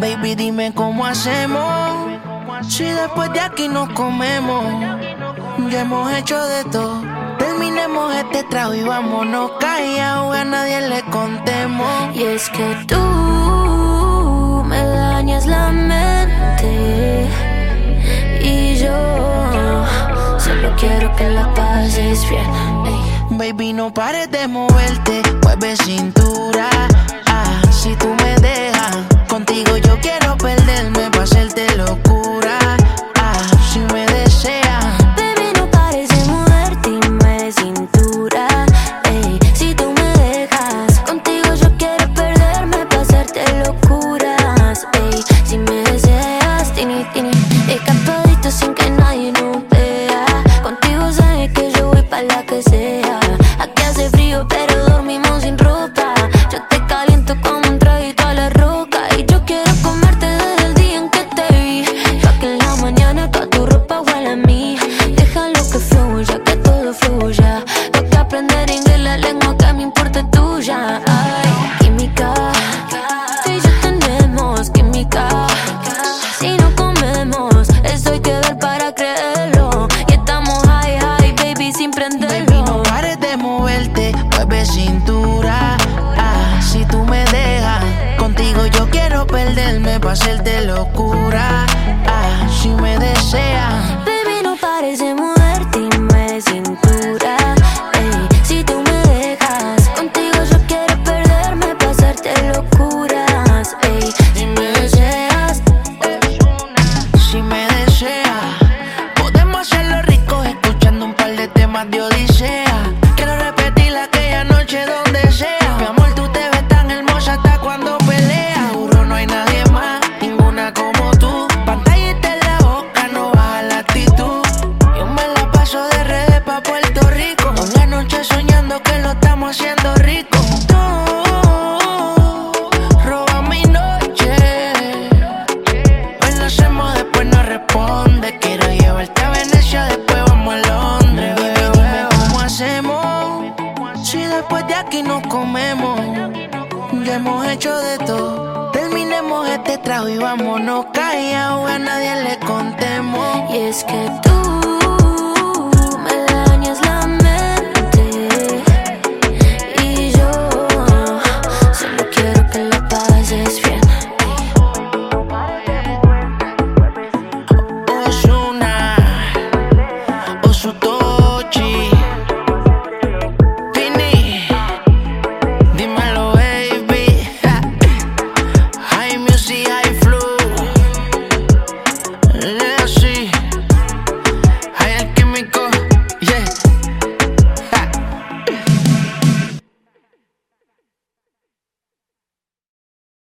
Baby, dime cómo hacemos. Si después de aquí nos comemos, ya hemos hecho de todo. Terminemos este trago y vámonos callados, a nadie le contemos. Y es que tú. que la pases bien. Ey. Baby, no pares de moverte, mueve cintura hace frío, pero Ah, si tú me dejas, contigo yo quiero perderme para hacerte locura. hacemos después no responde. Quiero llevarte a Venecia, después vamos a Londres. Cómo hacemos. Si después de aquí nos comemos, ya hemos hecho de todo. Terminemos este trago y vámonos callados, a nadie le contemos. Y es que tú